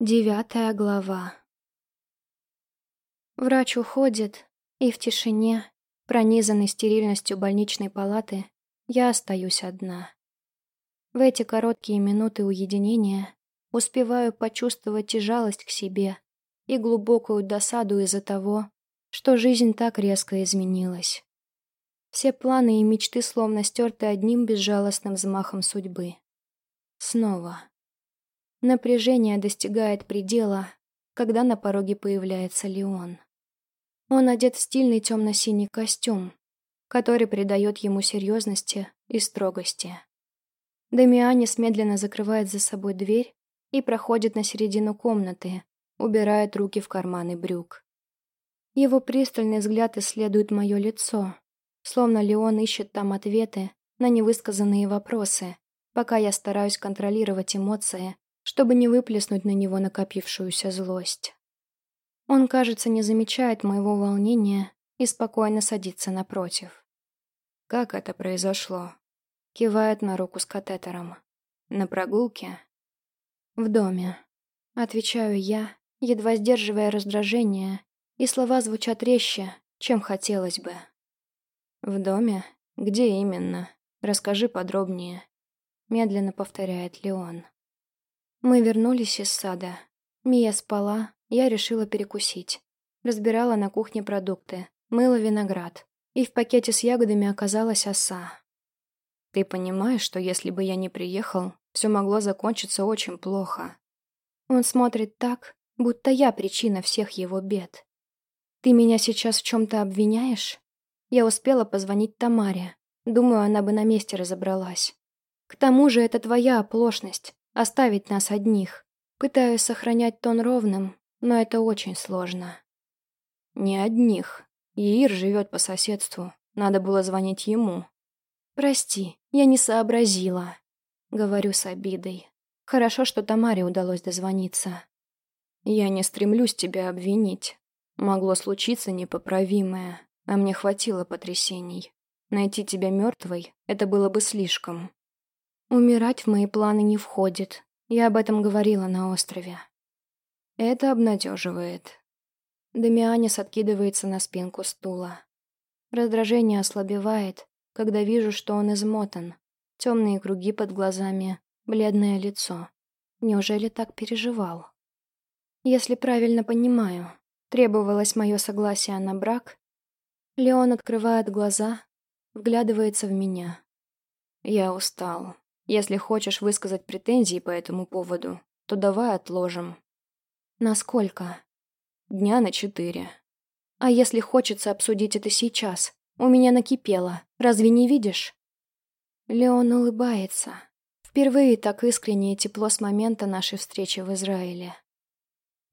Девятая глава. Врач уходит, и в тишине, пронизанной стерильностью больничной палаты, я остаюсь одна. В эти короткие минуты уединения успеваю почувствовать и жалость к себе, и глубокую досаду из-за того, что жизнь так резко изменилась. Все планы и мечты словно стерты одним безжалостным взмахом судьбы. Снова. Напряжение достигает предела, когда на пороге появляется Леон. Он одет в стильный темно-синий костюм, который придает ему серьезности и строгости. Дамианис медленно закрывает за собой дверь и проходит на середину комнаты, убирает руки в карманы брюк. Его пристальный взгляд исследует мое лицо, словно Леон ищет там ответы на невысказанные вопросы, пока я стараюсь контролировать эмоции, чтобы не выплеснуть на него накопившуюся злость. Он, кажется, не замечает моего волнения и спокойно садится напротив. «Как это произошло?» Кивает на руку с катетером. «На прогулке?» «В доме». Отвечаю я, едва сдерживая раздражение, и слова звучат резче, чем хотелось бы. «В доме? Где именно? Расскажи подробнее», — медленно повторяет Леон. Мы вернулись из сада. Мия спала, я решила перекусить. Разбирала на кухне продукты, мыла виноград. И в пакете с ягодами оказалась оса. Ты понимаешь, что если бы я не приехал, все могло закончиться очень плохо. Он смотрит так, будто я причина всех его бед. Ты меня сейчас в чем-то обвиняешь? Я успела позвонить Тамаре. Думаю, она бы на месте разобралась. К тому же это твоя оплошность оставить нас одних. Пытаюсь сохранять тон ровным, но это очень сложно. Не одних. Иир живет по соседству. Надо было звонить ему. Прости, я не сообразила. Говорю с обидой. Хорошо, что Тамаре удалось дозвониться. Я не стремлюсь тебя обвинить. Могло случиться непоправимое, а мне хватило потрясений. Найти тебя мертвой — это было бы слишком. Умирать в мои планы не входит. Я об этом говорила на острове. Это обнадеживает. Дамианис откидывается на спинку стула. Раздражение ослабевает, когда вижу, что он измотан. Темные круги под глазами, бледное лицо. Неужели так переживал? Если правильно понимаю, требовалось мое согласие на брак. Леон открывает глаза, вглядывается в меня. Я устал. Если хочешь высказать претензии по этому поводу, то давай отложим. Насколько? Дня на четыре. А если хочется обсудить это сейчас? У меня накипело. Разве не видишь? Леон улыбается. Впервые так искренне и тепло с момента нашей встречи в Израиле.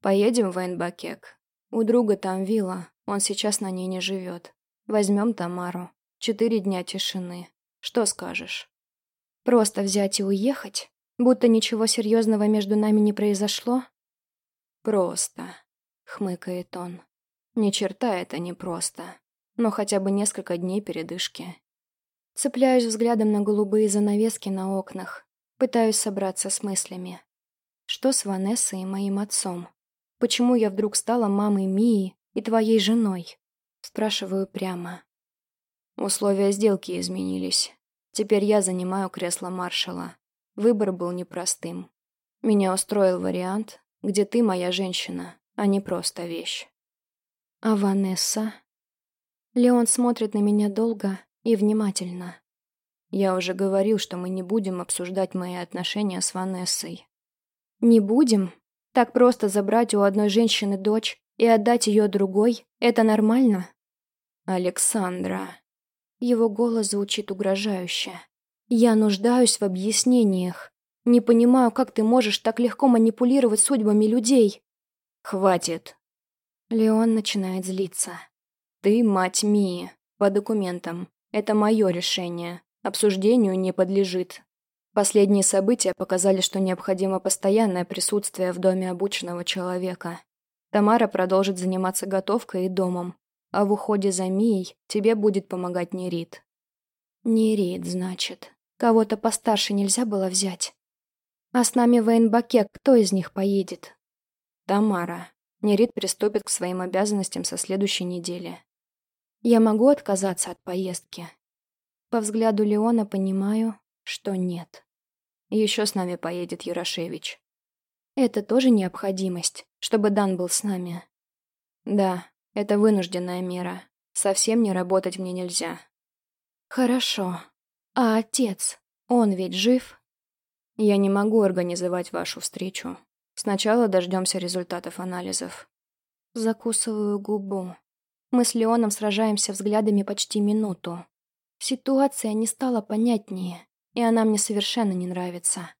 Поедем в Эйнбакек. У друга там вилла, он сейчас на ней не живет. Возьмем Тамару. Четыре дня тишины. Что скажешь? Просто взять и уехать? Будто ничего серьезного между нами не произошло? Просто, хмыкает он. Ни черта это не просто. Но хотя бы несколько дней передышки. Цепляюсь взглядом на голубые занавески на окнах. Пытаюсь собраться с мыслями. Что с Ванессой и моим отцом? Почему я вдруг стала мамой Мии и твоей женой? Спрашиваю прямо. Условия сделки изменились. Теперь я занимаю кресло маршала. Выбор был непростым. Меня устроил вариант, где ты моя женщина, а не просто вещь. А Ванесса? Леон смотрит на меня долго и внимательно. Я уже говорил, что мы не будем обсуждать мои отношения с Ванессой. Не будем? Так просто забрать у одной женщины дочь и отдать ее другой — это нормально? Александра. Его голос звучит угрожающе. «Я нуждаюсь в объяснениях. Не понимаю, как ты можешь так легко манипулировать судьбами людей». «Хватит». Леон начинает злиться. «Ты мать Мии. По документам. Это мое решение. Обсуждению не подлежит. Последние события показали, что необходимо постоянное присутствие в доме обученного человека. Тамара продолжит заниматься готовкой и домом, а в уходе за Мией тебе будет помогать Нерит. Нерит, значит. Кого-то постарше нельзя было взять. А с нами в Эйнбаке кто из них поедет? Тамара. Нерит приступит к своим обязанностям со следующей недели. Я могу отказаться от поездки? По взгляду Леона понимаю, что нет. Еще с нами поедет Ярошевич. Это тоже необходимость, чтобы Дан был с нами. Да, это вынужденная мера. Совсем не работать мне нельзя. Хорошо. А отец? Он ведь жив? Я не могу организовать вашу встречу. Сначала дождемся результатов анализов. Закусываю губу. Мы с Леоном сражаемся взглядами почти минуту. Ситуация не стала понятнее, и она мне совершенно не нравится.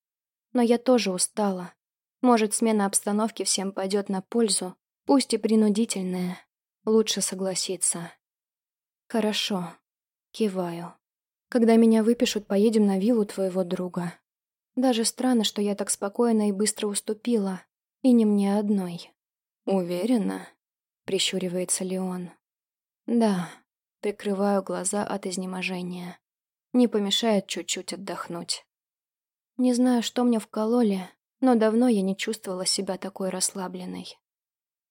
Но я тоже устала. Может, смена обстановки всем пойдет на пользу, пусть и принудительная. Лучше согласиться. Хорошо. Киваю. Когда меня выпишут, поедем на виллу твоего друга. Даже странно, что я так спокойно и быстро уступила. И не мне одной. «Уверена?» — прищуривается Леон. «Да». Прикрываю глаза от изнеможения. Не помешает чуть-чуть отдохнуть. Не знаю, что мне вкололи, но давно я не чувствовала себя такой расслабленной.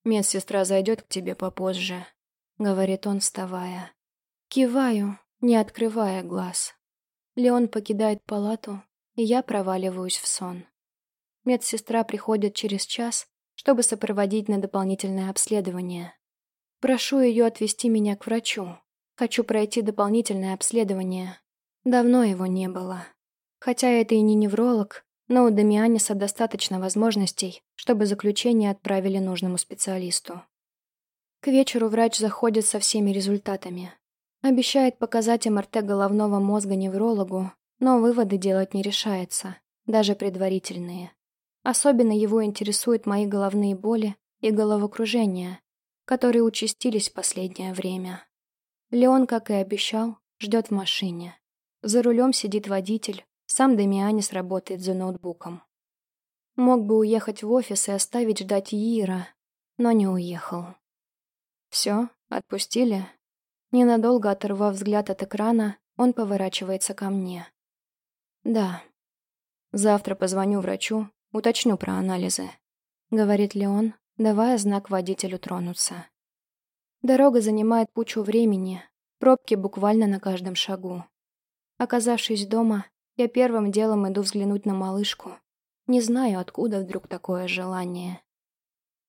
«Медсестра зайдет к тебе попозже», — говорит он, вставая. Киваю, не открывая глаз. Леон покидает палату, и я проваливаюсь в сон. Медсестра приходит через час, чтобы сопроводить на дополнительное обследование. Прошу ее отвезти меня к врачу. Хочу пройти дополнительное обследование. Давно его не было. Хотя это и не невролог, но у Дамианиса достаточно возможностей, чтобы заключение отправили нужному специалисту. К вечеру врач заходит со всеми результатами. Обещает показать МРТ головного мозга неврологу, но выводы делать не решается, даже предварительные. Особенно его интересуют мои головные боли и головокружения, которые участились в последнее время. Леон, как и обещал, ждет в машине. За рулем сидит водитель, сам Дамианис работает за ноутбуком. Мог бы уехать в офис и оставить ждать Иира, но не уехал. Все, отпустили? Ненадолго оторвав взгляд от экрана, он поворачивается ко мне. «Да. Завтра позвоню врачу, уточню про анализы», — говорит Леон, давая знак водителю тронуться. Дорога занимает кучу времени, пробки буквально на каждом шагу. Оказавшись дома, я первым делом иду взглянуть на малышку. Не знаю, откуда вдруг такое желание.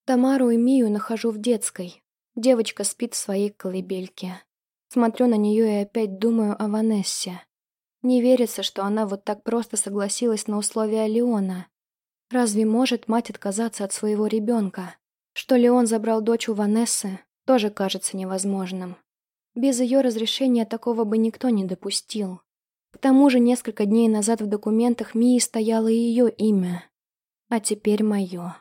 Тамару и Мию нахожу в детской. Девочка спит в своей колыбельке. Смотрю на нее и опять думаю о Ванессе. Не верится, что она вот так просто согласилась на условия Леона. Разве может мать отказаться от своего ребенка? Что Леон забрал дочь у Ванессы, тоже кажется невозможным. Без ее разрешения такого бы никто не допустил. К тому же несколько дней назад в документах Мии стояло ее имя. А теперь мое.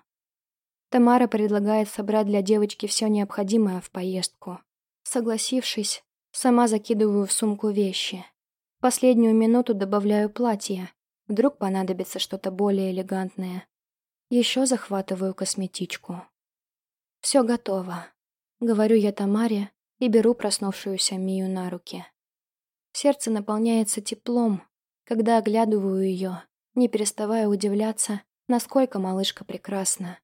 Тамара предлагает собрать для девочки все необходимое в поездку. Согласившись, сама закидываю в сумку вещи. Последнюю минуту добавляю платье. Вдруг понадобится что-то более элегантное. Еще захватываю косметичку. Все готово. Говорю я Тамаре и беру проснувшуюся Мию на руки. Сердце наполняется теплом, когда оглядываю ее, не переставая удивляться, насколько малышка прекрасна.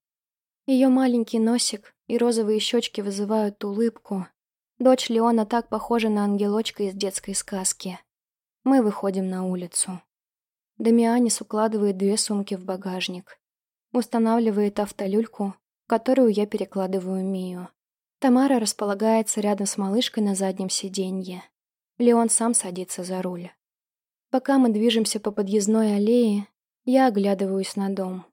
Ее маленький носик и розовые щечки вызывают улыбку. Дочь Леона так похожа на ангелочка из детской сказки. Мы выходим на улицу. Дамианис укладывает две сумки в багажник. Устанавливает автолюльку, которую я перекладываю Мию. Тамара располагается рядом с малышкой на заднем сиденье. Леон сам садится за руль. Пока мы движемся по подъездной аллее, я оглядываюсь на дом.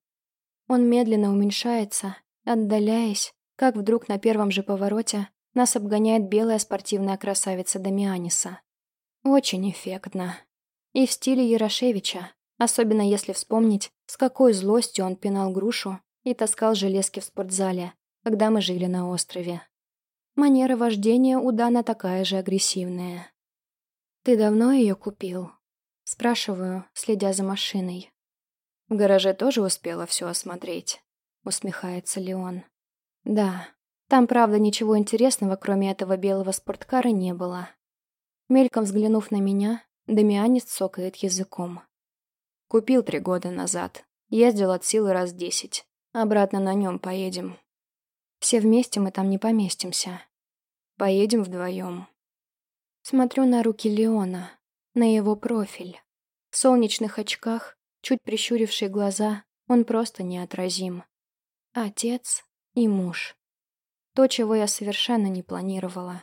Он медленно уменьшается, отдаляясь, как вдруг на первом же повороте нас обгоняет белая спортивная красавица Дамианиса. Очень эффектно. И в стиле Ярошевича, особенно если вспомнить, с какой злостью он пинал грушу и таскал железки в спортзале, когда мы жили на острове. Манера вождения у Дана такая же агрессивная. «Ты давно ее купил?» Спрашиваю, следя за машиной. «В гараже тоже успела все осмотреть», — усмехается Леон. «Да, там, правда, ничего интересного, кроме этого белого спорткара, не было. Мельком взглянув на меня, Дамианец цокает языком. Купил три года назад. Ездил от силы раз десять. Обратно на нем поедем. Все вместе мы там не поместимся. Поедем вдвоем. Смотрю на руки Леона, на его профиль. В солнечных очках, чуть прищурившие глаза, он просто неотразим. Отец и муж. То, чего я совершенно не планировала.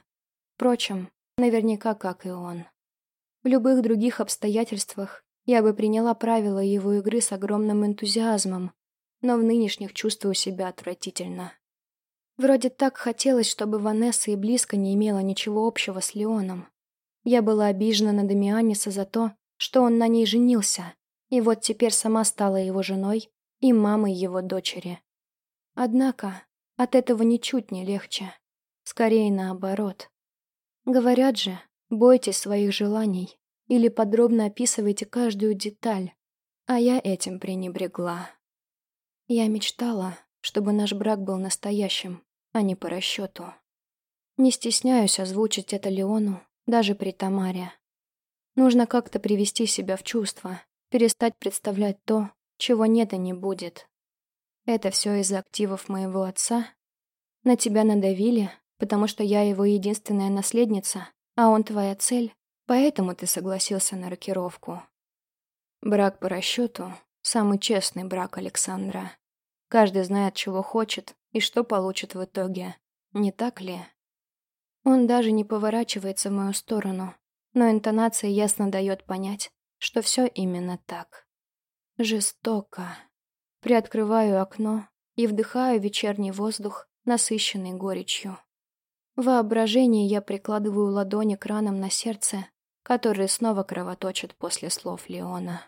Впрочем, наверняка как и он. В любых других обстоятельствах я бы приняла правила его игры с огромным энтузиазмом, но в нынешних чувствую себя отвратительно. Вроде так хотелось, чтобы Ванесса и близко не имела ничего общего с Леоном. Я была обижена на Дамианиса за то, что он на ней женился, и вот теперь сама стала его женой и мамой его дочери. Однако от этого ничуть не легче. Скорее наоборот. Говорят же, бойтесь своих желаний или подробно описывайте каждую деталь, а я этим пренебрегла. Я мечтала, чтобы наш брак был настоящим, а не по расчету. Не стесняюсь озвучить это Леону, даже при Тамаре. Нужно как-то привести себя в чувство, перестать представлять то, чего нет и не будет. Это все из-за активов моего отца? На тебя надавили, потому что я его единственная наследница, а он твоя цель, поэтому ты согласился на рокировку. Брак по расчету — самый честный брак Александра. Каждый знает, чего хочет и что получит в итоге. Не так ли? Он даже не поворачивается в мою сторону, но интонация ясно дает понять, что все именно так. Жестоко. Приоткрываю окно и вдыхаю вечерний воздух, насыщенный горечью. В воображении я прикладываю ладони к ранам на сердце, которые снова кровоточат после слов Леона.